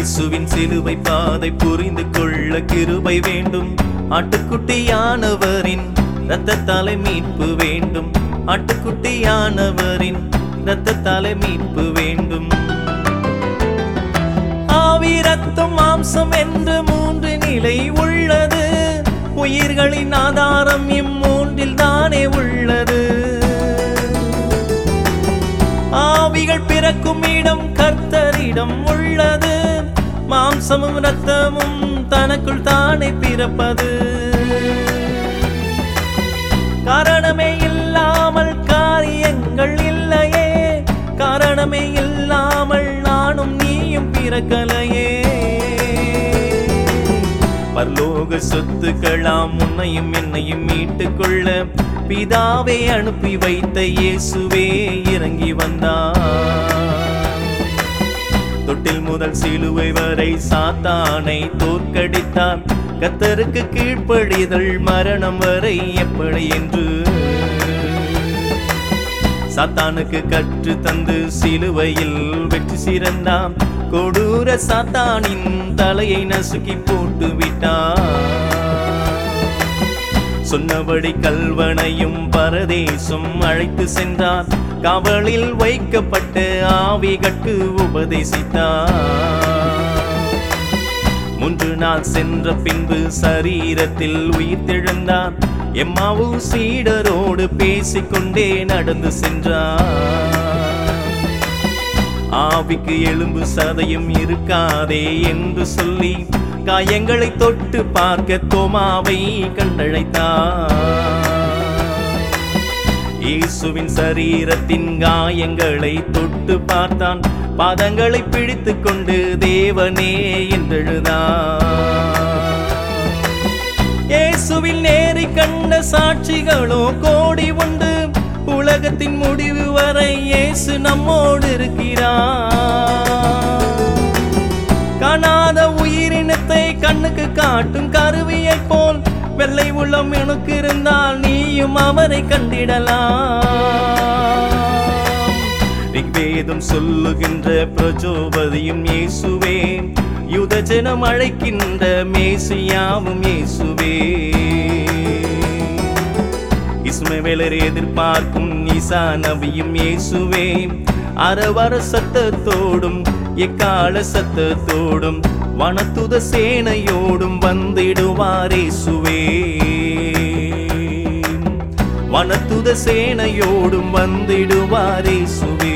இயேசுவின் சிலுவை பாதை புரிந்து கொள்ள கிருபை வேண்டும். ஆட்டுக்குட்டியானவரின் இரத்தத்தாலே மீட்பு வேண்டும். ஆட்டுக்குட்டியானவரின் இரத்தத்தாலே மீட்பு வேண்டும். ஆவி ரத்தம் மாம்சம் என்று மூன்று நிலை உள்ளது. உயிர்களின் ஆதாரம் இம்மூன்றில் தானே உள்ளது. ஆவிகள் பிறக்கும் இடம் கர்த்தரிடம் உள்ளது. மாம்சமும் ரத்தமும் தனக்குள் தானே பிறப்பது. காரணமே இல்லாமல் காரியங்கள் இல்லையே. காரணமே இல்லாமல் நானும் நீயும் பிறக்கலையே. பரலோக சொத்துக்களாம் உன்னையும் என்னையும் மீட்டுக் கொள்ள பிதாவை அனுப்பி வைத்த இயேசுவே இறங்கி வந்தார். தொட்டில் முதல் சிலுவை வரை சாத்தானை தோற்கடித்தார். கத்தருக்கு கீழ்ப்படிதல் மரணம் வரை எப்படி என்று? சாத்தானுக்கு கற்று தந்து சிலுவையில் வெற்றி சிறந்தாம் கொடூர சாத்தானின் தலையை நசுக்கி போட்டு விட்டான் சொன்னபடி கல்வனையும் பரதேசம் அழைத்து சென்றான் காவலில் வைக்கப்பட்ட ஆவிகட்கு உபதேசித்தார். மூன்று நாள் சென்ற பின்பு சரீரத்தில் உயிர் தெழுந்தார். எம்மாவு சீடரோடு பேசிக்கொண்டே நடந்து சென்றார். ஆவிக்கு எலும்பு சதையும் இருக்காதே என்று சொல்லி காயங்களை தொட்டு பார்க்க தோமாவை கண்டழைத்தார். இயேசுவின் சரீரத்தின் காயங்களை தொட்டு பார்த்தான். பாதங்களை பிடித்து கொண்டு தேவனே என்றெழுதான் இயேசுவில் நேரி கண்ட சாட்சிகளோ கோடி உண்டு. உலகத்தின் முடிவு வரை இயேசு நம்மோடு இருக்கிறார். காணாத உயிரினத்தை கண்ணுக்கு காட்டும் கருவியைப் போல் வெள்ளை உள்ளம் எனக்கு இருந்தால் நீயும் அவரை கண்டிடலாம். ரிக்வேதம் சொல்லுகின்ற பிரஜோபதியும் இயேசுவே யுதஜனம் அழைக்கின்ற மேசியாவும் இயேசுவே. இஸ்மவேலர் எதிர்பார்க்கும் ஈசா நபியும் இயேசுவே அரவர சத்தத்தோடும் எக்கால சத்தத்தோடும் வனத்துத சேனையோடும் வந்திடுவாரே சுவே வனத்துத சேனையோடும் வந்திடுவாரே சுவே